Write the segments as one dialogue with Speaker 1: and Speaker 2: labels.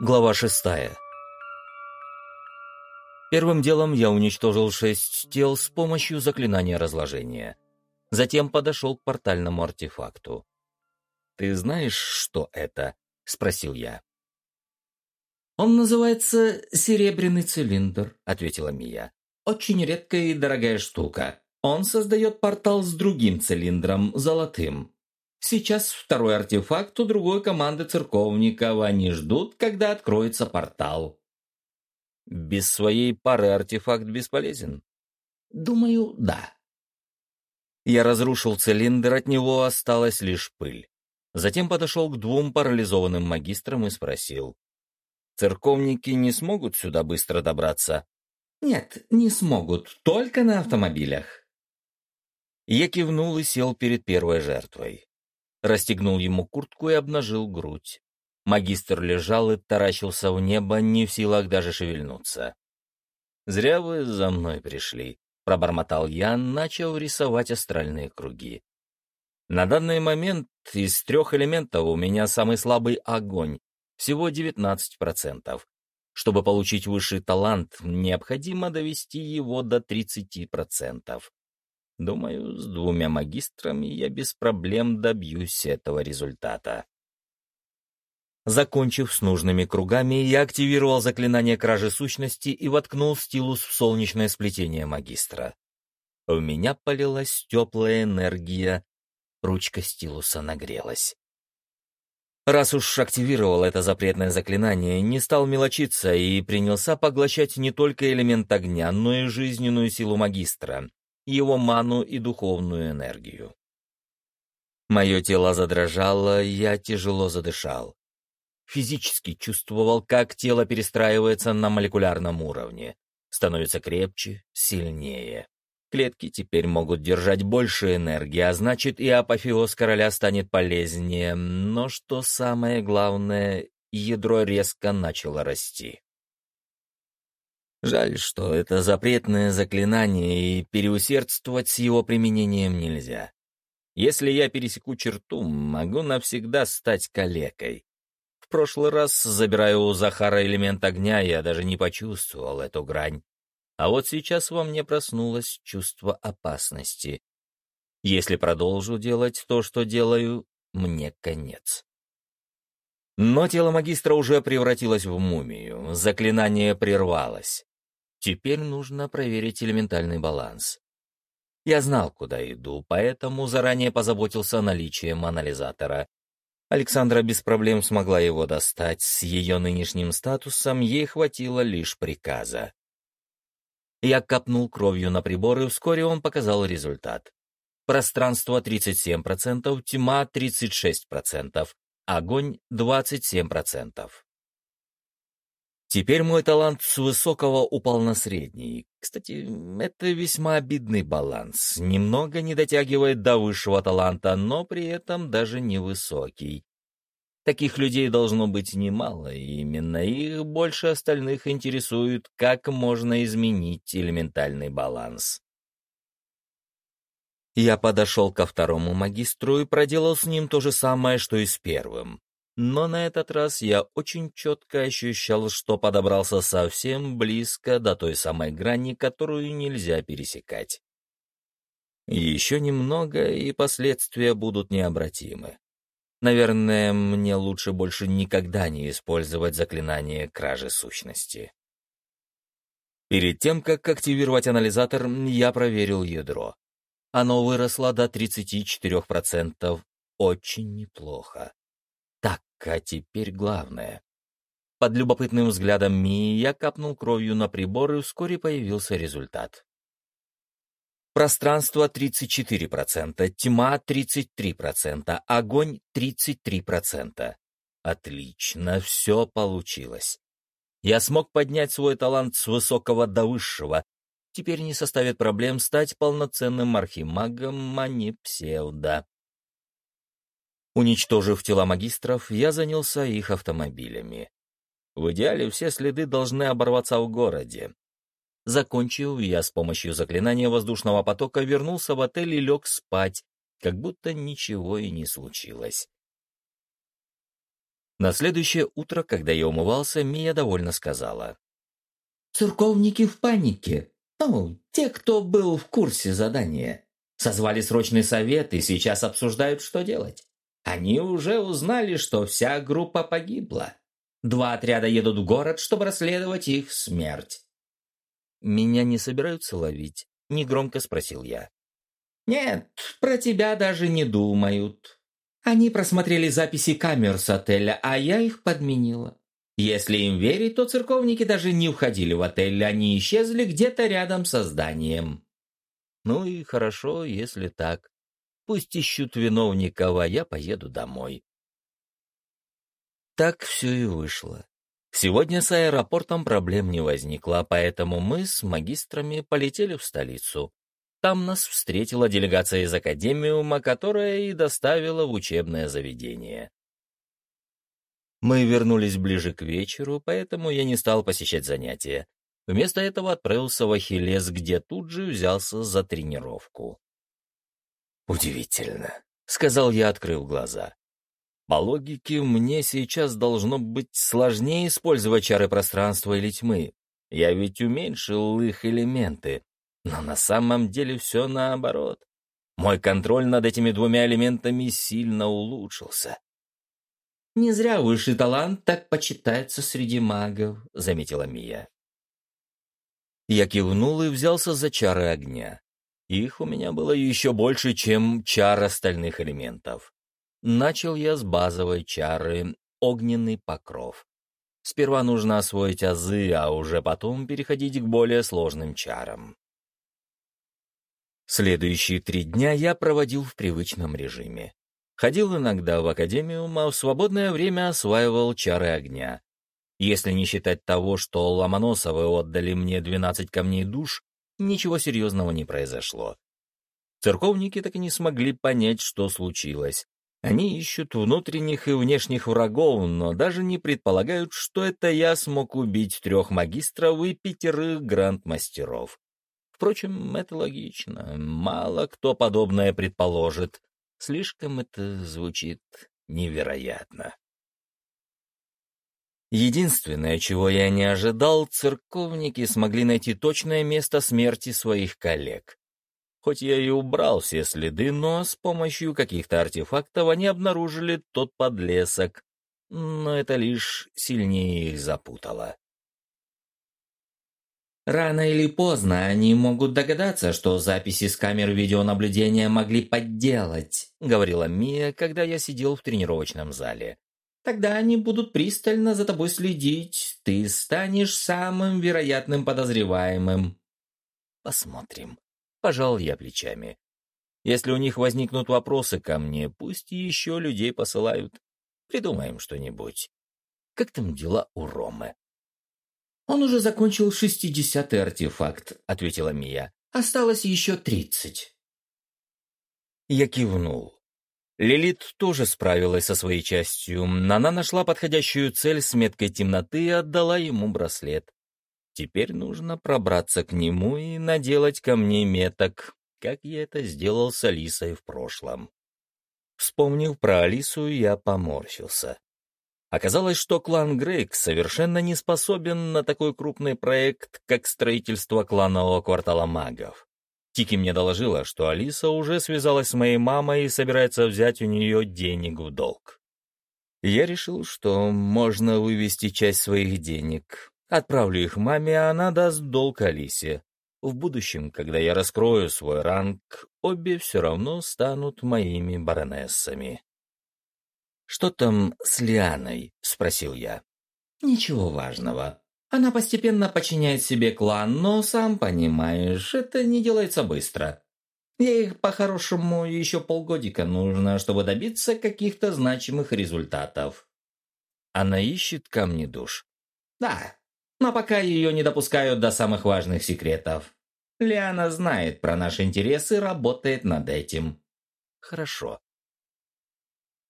Speaker 1: Глава шестая. Первым делом я уничтожил шесть тел с помощью заклинания разложения. Затем подошел к портальному артефакту. «Ты знаешь, что это?» — спросил я.
Speaker 2: «Он называется серебряный цилиндр», — ответила Мия. «Очень редкая и дорогая штука. Он создает портал с другим цилиндром, золотым. Сейчас второй артефакт у другой команды церковников. Они ждут, когда откроется портал.
Speaker 1: Без своей пары артефакт бесполезен?
Speaker 2: Думаю, да.
Speaker 1: Я разрушил цилиндр, от него осталась лишь пыль. Затем подошел к двум парализованным магистрам и спросил. «Церковники не смогут сюда быстро добраться?»
Speaker 2: «Нет, не смогут, только на автомобилях».
Speaker 1: Я кивнул и сел перед первой жертвой расстегнул ему куртку и обнажил грудь. Магистр лежал и таращился в небо, не в силах даже шевельнуться. «Зря вы за мной пришли», — пробормотал я, начал рисовать астральные круги. На данный момент из трех элементов у меня самый слабый огонь, всего 19%. Чтобы получить высший талант, необходимо довести его до 30%. Думаю, с двумя магистрами я без проблем добьюсь этого результата. Закончив с нужными кругами, я активировал заклинание кражи сущности и воткнул стилус в солнечное сплетение магистра. У меня полилась теплая энергия, ручка стилуса нагрелась. Раз уж активировал это запретное заклинание, не стал мелочиться и принялся поглощать не только элемент огня, но и жизненную силу магистра, его ману и духовную энергию. Мое тело задрожало, я тяжело задышал. Физически чувствовал, как тело перестраивается на молекулярном уровне, становится крепче, сильнее. Клетки теперь могут держать больше энергии, а значит и апофеоз короля станет полезнее, но что самое главное, ядро резко начало расти. Жаль, что это запретное заклинание, и переусердствовать с его применением нельзя. Если я пересеку черту, могу навсегда стать калекой. В прошлый раз, забирая у Захара элемент огня, я даже не почувствовал эту грань. А вот сейчас во мне проснулось чувство опасности. Если продолжу делать то, что делаю, мне конец. Но тело магистра уже превратилось в мумию, заклинание прервалось. Теперь нужно проверить элементальный баланс. Я знал, куда иду, поэтому заранее позаботился о наличии анализатора. Александра без проблем смогла его достать, с ее нынешним статусом ей хватило лишь приказа. Я капнул кровью на прибор, и вскоре он показал результат. Пространство 37%, тьма 36%, огонь 27%. Теперь мой талант с высокого упал на средний. Кстати, это весьма обидный баланс. Немного не дотягивает до высшего таланта, но при этом даже не высокий. Таких людей должно быть немало, и именно их больше остальных интересует, как можно изменить элементальный баланс. Я подошел ко второму магистру и проделал с ним то же самое, что и с первым но на этот раз я очень четко ощущал, что подобрался совсем близко до той самой грани, которую нельзя пересекать. Еще немного, и последствия будут необратимы. Наверное, мне лучше больше никогда не использовать заклинание кражи сущности. Перед тем, как активировать анализатор, я проверил ядро. Оно выросло до 34%. Очень неплохо. А теперь главное. Под любопытным взглядом Мии я капнул кровью на прибор, и вскоре появился результат. Пространство 34%, тьма 33%, огонь 33%. Отлично, все получилось. Я смог поднять свой талант с высокого до высшего. Теперь не составит проблем стать полноценным архимагом, а не псевдо. Уничтожив тела магистров, я занялся их автомобилями. В идеале все следы должны оборваться в городе. Закончив, я с помощью заклинания воздушного потока вернулся в отель и лег спать, как будто ничего и не случилось. На следующее утро, когда я умывался, Мия довольно сказала.
Speaker 2: «Церковники в панике. Ну, те, кто был в курсе задания. Созвали срочный совет и сейчас обсуждают, что делать. Они уже узнали, что вся группа погибла. Два отряда едут в город, чтобы расследовать их смерть.
Speaker 1: «Меня не собираются ловить?» — негромко спросил я.
Speaker 2: «Нет, про тебя даже не думают. Они просмотрели записи камер с отеля, а я их подменила. Если им верить, то церковники даже не входили в отель, они исчезли где-то рядом со зданием».
Speaker 1: Ну и хорошо, если так. Пусть ищут виновников, а я поеду домой. Так все и вышло. Сегодня с аэропортом проблем не возникло, поэтому мы с магистрами полетели в столицу. Там нас встретила делегация из академиума, которая и доставила в учебное заведение. Мы вернулись ближе к вечеру, поэтому я не стал посещать занятия. Вместо этого отправился в Ахиллес, где тут же взялся за тренировку. «Удивительно», — сказал я, открыв глаза. «По логике, мне сейчас должно быть сложнее использовать чары пространства или тьмы. Я ведь уменьшил их элементы, но на самом деле все наоборот. Мой контроль над этими двумя элементами сильно улучшился».
Speaker 2: «Не зря высший талант так почитается среди магов», — заметила Мия.
Speaker 1: Я кивнул и взялся за чары огня. Их у меня было еще больше, чем чар остальных элементов. Начал я с базовой чары «Огненный покров». Сперва нужно освоить азы, а уже потом переходить к более сложным чарам. Следующие три дня я проводил в привычном режиме. Ходил иногда в академию, а в свободное время осваивал чары огня. Если не считать того, что Ломоносовы отдали мне 12 камней душ, ничего серьезного не произошло. Церковники так и не смогли понять, что случилось. Они ищут внутренних и внешних врагов, но даже не предполагают, что это я смог убить трех магистров и пятерых гранд-мастеров. Впрочем, это логично. Мало кто подобное предположит. Слишком это звучит невероятно. Единственное, чего я не ожидал, церковники смогли найти точное место смерти своих коллег. Хоть я и убрал все следы, но с помощью каких-то артефактов они обнаружили тот подлесок, но это лишь сильнее их запутало.
Speaker 2: Рано или поздно они могут догадаться, что записи с камер видеонаблюдения могли подделать, говорила Мия, когда я сидел в тренировочном зале. Тогда они будут пристально за тобой следить. Ты станешь самым вероятным подозреваемым.
Speaker 1: Посмотрим. Пожал я плечами. Если у них возникнут вопросы ко мне, пусть еще людей посылают. Придумаем что-нибудь. Как там дела у Ромы?
Speaker 2: «Он уже закончил шестидесятый артефакт», — ответила Мия. «Осталось еще тридцать».
Speaker 1: Я кивнул. Лилит тоже справилась со своей частью. Она нашла подходящую цель с меткой темноты и отдала ему браслет. Теперь нужно пробраться к нему и наделать камней меток, как я это сделал с Алисой в прошлом. Вспомнив про Алису, я поморщился. Оказалось, что клан Грейк совершенно не способен на такой крупный проект, как строительство кланового квартала магов. Тики мне доложила, что Алиса уже связалась с моей мамой и собирается взять у нее денег в долг. Я решил, что можно вывести часть своих денег. Отправлю их маме, а она даст долг Алисе. В будущем, когда я раскрою свой ранг, обе все равно станут моими баронессами. «Что там с Лианой?» — спросил я.
Speaker 2: «Ничего важного. Она постепенно подчиняет себе клан, но, сам понимаешь, это не делается быстро. Ей, по-хорошему, еще полгодика нужно, чтобы добиться каких-то значимых результатов.
Speaker 1: Она ищет камни душ.
Speaker 2: Да, но пока ее не допускают до самых важных секретов. Лиана знает про наши интересы и работает над этим.
Speaker 1: Хорошо.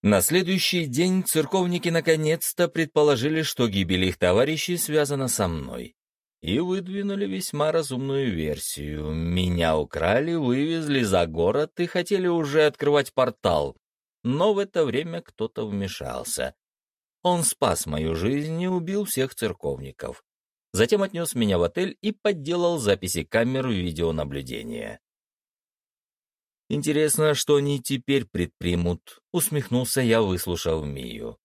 Speaker 1: На следующий день церковники наконец-то предположили, что гибель их товарищей связана со мной. И выдвинули весьма разумную версию. Меня украли, вывезли за город и хотели уже открывать портал. Но в это время кто-то вмешался. Он спас мою жизнь и убил всех церковников. Затем отнес меня в отель и подделал записи камер видеонаблюдения. Интересно, что они теперь предпримут, усмехнулся я, выслушав Мию.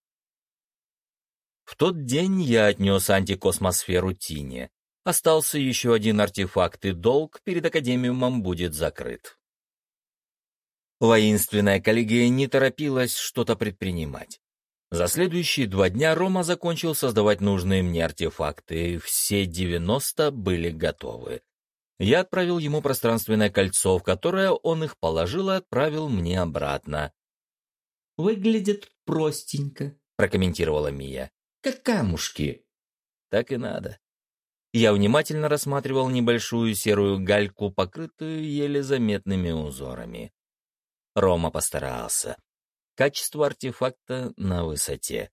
Speaker 1: В тот день я отнес антикосмосферу Тине. Остался еще один артефакт, и долг перед Академиумом будет закрыт. Воинственная коллегия не торопилась что-то предпринимать. За следующие два дня Рома закончил создавать нужные мне артефакты, все 90 были готовы. Я отправил ему пространственное кольцо, в которое он их положил и отправил мне обратно.
Speaker 2: «Выглядит простенько», — прокомментировала Мия. «Как камушки».
Speaker 1: «Так и надо». Я внимательно рассматривал небольшую серую гальку, покрытую еле заметными узорами. Рома постарался. Качество артефакта на высоте.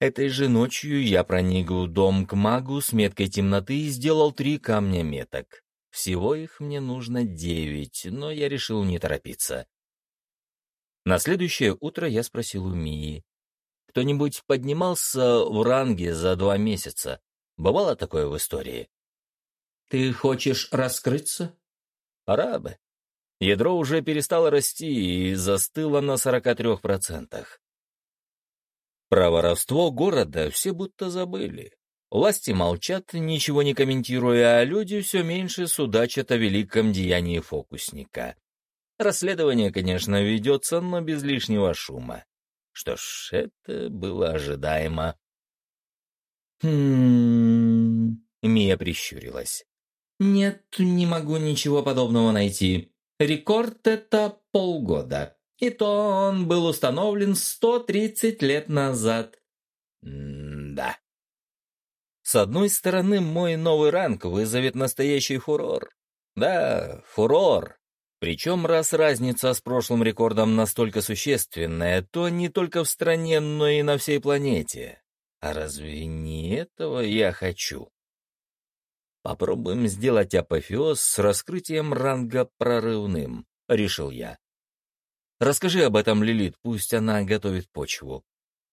Speaker 1: Этой же ночью я проник в дом к магу с меткой темноты и сделал три камня меток. Всего их мне нужно девять, но я решил не торопиться. На следующее утро я спросил у Мии. Кто-нибудь поднимался в ранге за два месяца? Бывало такое в истории?
Speaker 2: Ты хочешь раскрыться?
Speaker 1: Пора бы. Ядро уже перестало расти и застыло на 43%. Про воровство города все будто забыли. Власти молчат, ничего не комментируя, а люди все меньше судачат о великом деянии фокусника. Расследование, конечно, ведется, но без лишнего шума. Что ж, это было ожидаемо.
Speaker 2: «Хм...»
Speaker 1: — Мия прищурилась.
Speaker 2: «Нет, не могу ничего подобного найти. Рекорд — это полгода. И то он был установлен 130 лет назад.
Speaker 1: М да. С одной стороны, мой новый ранг вызовет настоящий фурор. Да, фурор. Причем, раз разница с прошлым рекордом настолько существенная, то не только в стране, но и на всей планете. А разве не этого я хочу? Попробуем сделать апофеоз с раскрытием ранга прорывным, решил я. Расскажи об этом, Лилит, пусть она готовит почву.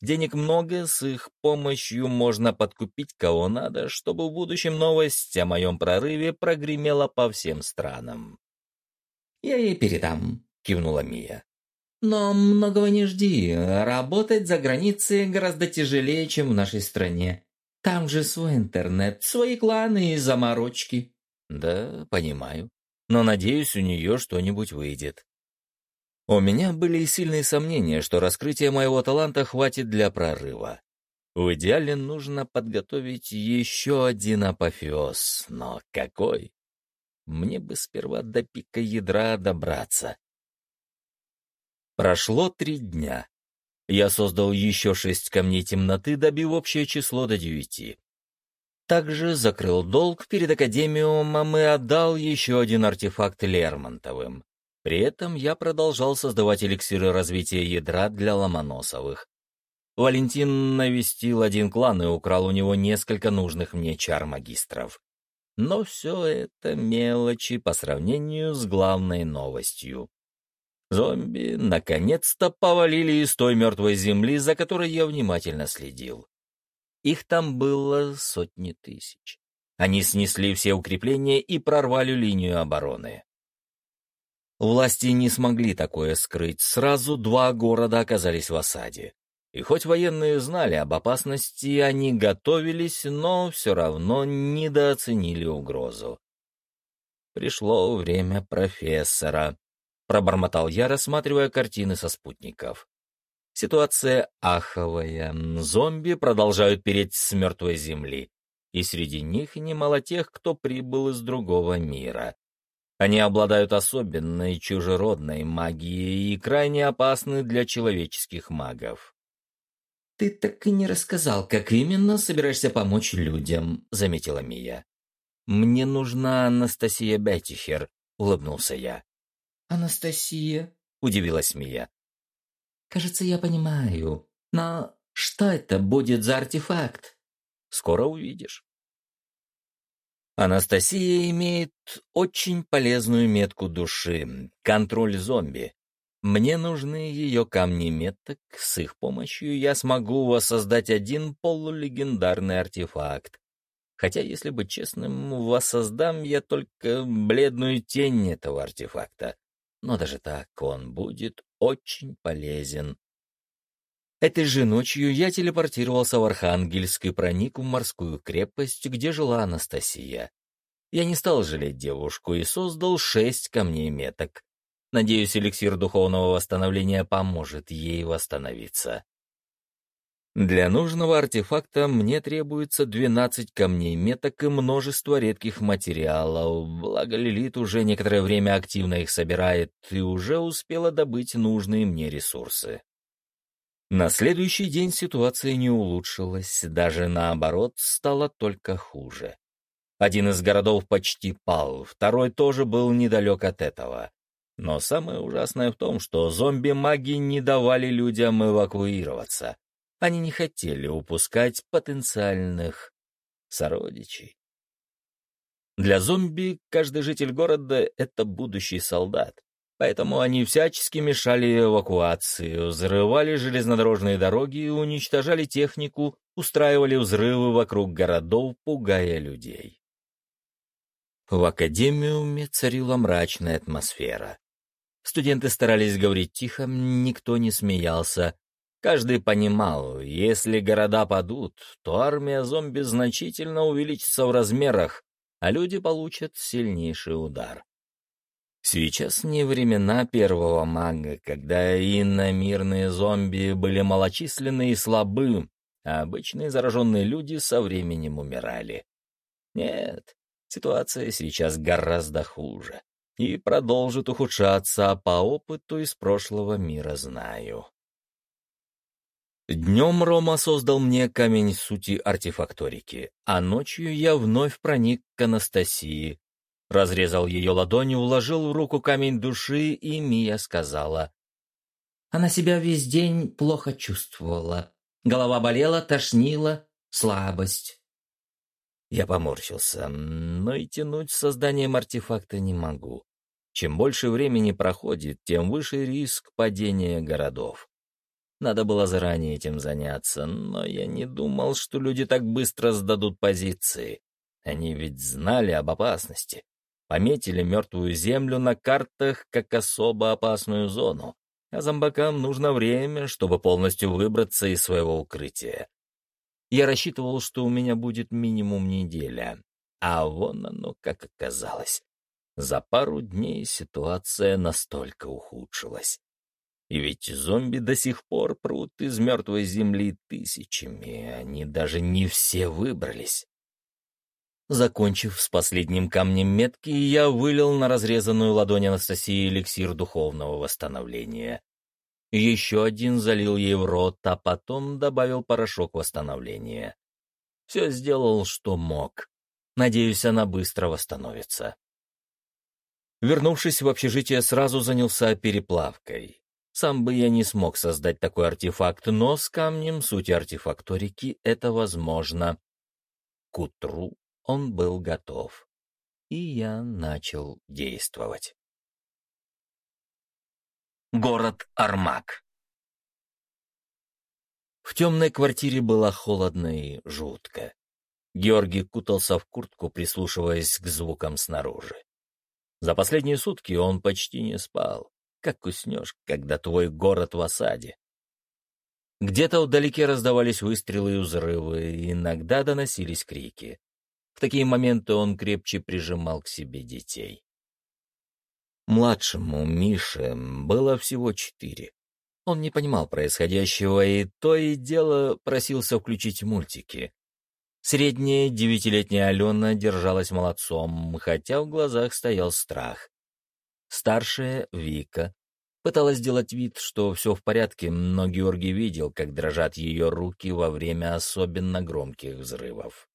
Speaker 1: Денег много, с их помощью можно подкупить кого надо, чтобы в будущем новость о моем прорыве прогремела по всем странам.
Speaker 2: «Я ей передам», — кивнула Мия.
Speaker 1: «Но многого не жди. Работать за границей гораздо тяжелее, чем в нашей стране. Там же свой интернет, свои кланы и заморочки. Да, понимаю. Но надеюсь, у нее что-нибудь выйдет. У меня были сильные сомнения, что раскрытие моего таланта хватит для прорыва. В идеале нужно подготовить еще один апофеоз, но какой? Мне бы сперва до пика ядра добраться. Прошло три дня. Я создал еще шесть камней темноты, добив общее число до девяти. Также закрыл долг перед Академиумом и отдал еще один артефакт Лермонтовым. При этом я продолжал создавать эликсиры развития ядра для Ломоносовых. Валентин навестил один клан и украл у него несколько нужных мне чар-магистров. Но все это мелочи по сравнению с главной новостью. Зомби наконец-то повалили из той мертвой земли, за которой я внимательно следил. Их там было сотни тысяч. Они снесли все укрепления и прорвали линию обороны. Власти не смогли такое скрыть, сразу два города оказались в осаде. И хоть военные знали об опасности, они готовились, но все равно недооценили угрозу. Пришло время профессора. — пробормотал я, рассматривая картины со спутников. Ситуация аховая. Зомби продолжают переть с мертвой земли. И среди них немало тех, кто прибыл из другого мира. Они обладают особенной чужеродной магией и крайне опасны для человеческих магов.
Speaker 2: «Ты так и не рассказал, как именно собираешься помочь людям», — заметила Мия.
Speaker 1: «Мне нужна Анастасия Беттихер», — улыбнулся я.
Speaker 2: «Анастасия?»
Speaker 1: — удивилась Мия.
Speaker 2: «Кажется, я понимаю. Но что это будет за артефакт?»
Speaker 1: «Скоро увидишь». Анастасия имеет очень полезную метку души — контроль зомби. Мне нужны ее камни меток, с их помощью я смогу воссоздать один полулегендарный артефакт. Хотя, если быть честным, воссоздам я только бледную тень этого артефакта. Но даже так он будет очень полезен. Этой же ночью я телепортировался в Архангельск и проник в морскую крепость, где жила Анастасия. Я не стал жалеть девушку и создал шесть камней меток. Надеюсь, эликсир духовного восстановления поможет ей восстановиться. Для нужного артефакта мне требуется 12 камней меток и множество редких материалов, благо Лилит уже некоторое время активно их собирает и уже успела добыть нужные мне ресурсы. На следующий день ситуация не улучшилась, даже наоборот, стало только хуже. Один из городов почти пал, второй тоже был недалек от этого. Но самое ужасное в том, что зомби-маги не давали людям эвакуироваться. Они не хотели упускать потенциальных сородичей. Для зомби каждый житель города — это будущий солдат. Поэтому они всячески мешали эвакуации, взрывали железнодорожные дороги уничтожали технику, устраивали взрывы вокруг городов, пугая людей. В академиуме царила мрачная атмосфера. Студенты старались говорить тихо, никто не смеялся. Каждый понимал, если города падут, то армия зомби значительно увеличится в размерах, а люди получат сильнейший удар. Сейчас не времена первого мага, когда иномирные зомби были малочисленны и слабы, а обычные зараженные люди со временем умирали. Нет, ситуация сейчас гораздо хуже и продолжит ухудшаться, а по опыту из прошлого мира знаю. Днем Рома создал мне камень сути артефакторики, а ночью я вновь проник к Анастасии, разрезал ее ладонью, уложил в руку камень души, и Мия сказала.
Speaker 2: Она себя весь день плохо чувствовала. Голова болела, тошнила, слабость.
Speaker 1: Я поморщился, но и тянуть с созданием артефакта не могу. Чем больше времени проходит, тем выше риск падения городов. Надо было заранее этим заняться, но я не думал, что люди так быстро сдадут позиции. Они ведь знали об опасности. Пометили мертвую землю на картах как особо опасную зону, а зомбакам нужно время, чтобы полностью выбраться из своего укрытия. Я рассчитывал, что у меня будет минимум неделя, а вон оно как оказалось. За пару дней ситуация настолько ухудшилась. И ведь зомби до сих пор прут из мертвой земли тысячами, они даже не все выбрались. Закончив с последним камнем метки, я вылил на разрезанную ладонь Анастасии эликсир духовного восстановления. Еще один залил ей в рот, а потом добавил порошок восстановления. Все сделал, что мог. Надеюсь, она быстро восстановится. Вернувшись в общежитие, сразу занялся переплавкой. Сам бы я не смог создать такой артефакт, но с камнем сути артефакторики это возможно. К утру он был готов, и я начал действовать. Город Армак. В темной квартире было холодно и жутко. Георгий кутался в куртку, прислушиваясь к звукам снаружи. За последние сутки он почти не спал. Как уснешь, когда твой город в осаде? Где-то вдалеке раздавались выстрелы и взрывы, иногда доносились крики. В такие моменты он крепче прижимал к себе детей. Младшему, Мише, было всего четыре. Он не понимал происходящего и то и дело просился включить мультики. Средняя девятилетняя Алена держалась молодцом, хотя в глазах стоял страх. Старшая, Вика, пыталась сделать вид, что все в порядке, но Георгий видел, как дрожат ее руки во время особенно громких взрывов.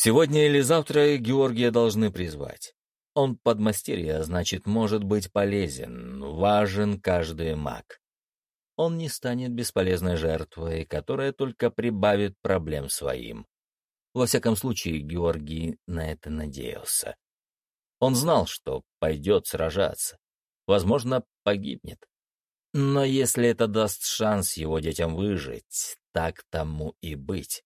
Speaker 1: Сегодня или завтра Георгия должны призвать. Он подмастерье, значит, может быть полезен, важен каждый маг. Он не станет бесполезной жертвой, которая только прибавит проблем своим. Во всяком случае, Георгий на это надеялся. Он знал, что пойдет сражаться. возможно, погибнет. Но если это даст шанс его детям выжить, так тому и быть.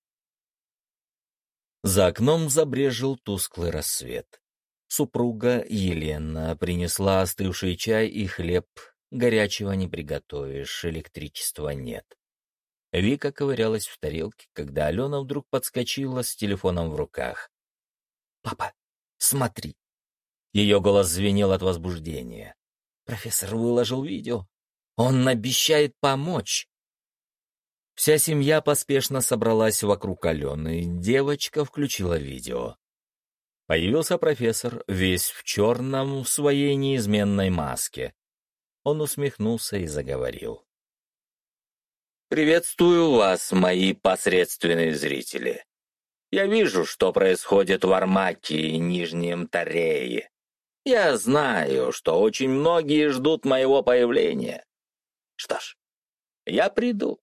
Speaker 1: За окном забрежил тусклый рассвет. Супруга Елена принесла остывший чай и хлеб, горячего не приготовишь, электричества нет. Вика ковырялась в тарелке, когда Алена вдруг подскочила с телефоном в руках. «Папа, смотри!» Ее голос звенел от возбуждения. «Профессор выложил видео. Он обещает помочь!» Вся семья поспешно собралась вокруг Алены. Девочка включила видео. Появился профессор, весь в черном, в своей неизменной маске. Он усмехнулся и заговорил. «Приветствую вас, мои посредственные зрители. Я вижу, что происходит в Армаке и Нижнем Тарее. Я знаю, что очень многие ждут моего появления. Что ж, я приду.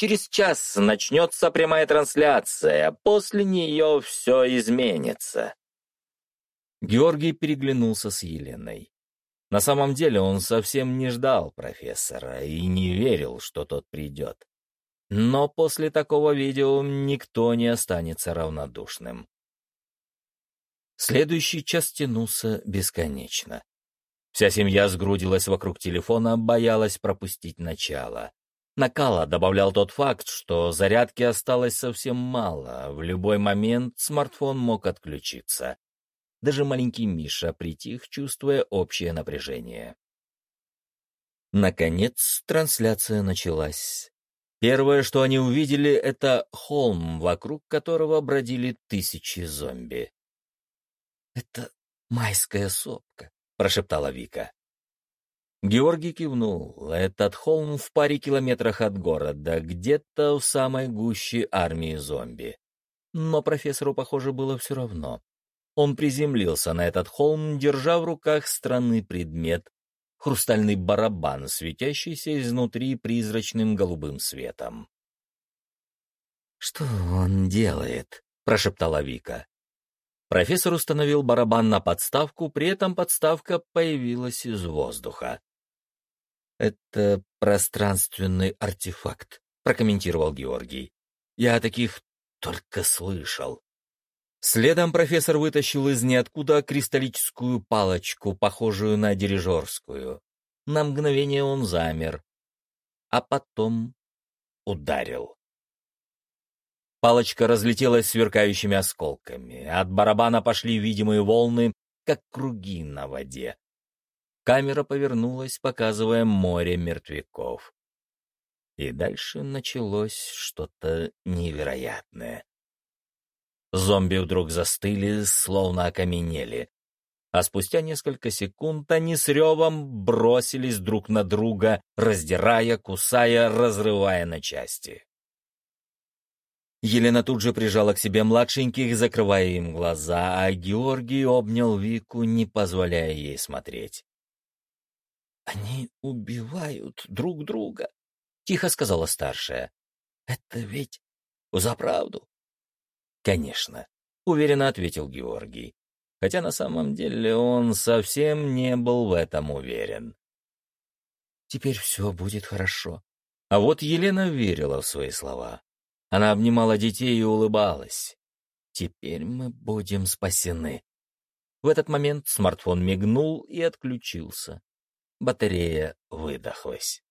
Speaker 1: Через час начнется прямая трансляция, после нее все изменится. Георгий переглянулся с Еленой. На самом деле он совсем не ждал профессора и не верил, что тот придет. Но после такого видео никто не останется равнодушным. Следующий час тянулся бесконечно. Вся семья сгрудилась вокруг телефона, боялась пропустить начало. Накала добавлял тот факт, что зарядки осталось совсем мало, в любой момент смартфон мог отключиться. Даже маленький Миша притих, чувствуя общее напряжение. Наконец, трансляция началась. Первое, что они увидели, это холм, вокруг которого бродили тысячи зомби. «Это майская сопка», — прошептала Вика. Георгий кивнул. Этот холм в паре километрах от города, где-то в самой гуще армии зомби. Но профессору, похоже, было все равно. Он приземлился на этот холм, держа в руках странный предмет — хрустальный барабан, светящийся изнутри призрачным голубым светом. «Что он делает?» — прошептала Вика. Профессор установил барабан на подставку, при этом подставка появилась из воздуха. «Это пространственный артефакт», — прокомментировал Георгий. «Я о таких только слышал». Следом профессор вытащил из ниоткуда кристаллическую палочку, похожую на дирижерскую. На мгновение он замер, а потом ударил. Палочка разлетелась сверкающими осколками. От барабана пошли видимые волны, как круги на воде. Камера повернулась, показывая море мертвяков. И дальше началось что-то невероятное. Зомби вдруг застыли, словно окаменели. А спустя несколько секунд они с ревом бросились друг на друга, раздирая, кусая, разрывая на части. Елена тут же прижала к себе младшеньких, закрывая им глаза, а Георгий обнял Вику, не позволяя ей смотреть. «Они убивают друг друга», — тихо сказала старшая. «Это ведь за правду?» «Конечно», — уверенно ответил Георгий, хотя на самом деле он совсем не был в этом уверен. «Теперь все будет хорошо». А вот Елена верила в свои слова. Она обнимала детей и улыбалась. «Теперь мы будем спасены». В этот момент смартфон мигнул и отключился батарея выдохлась.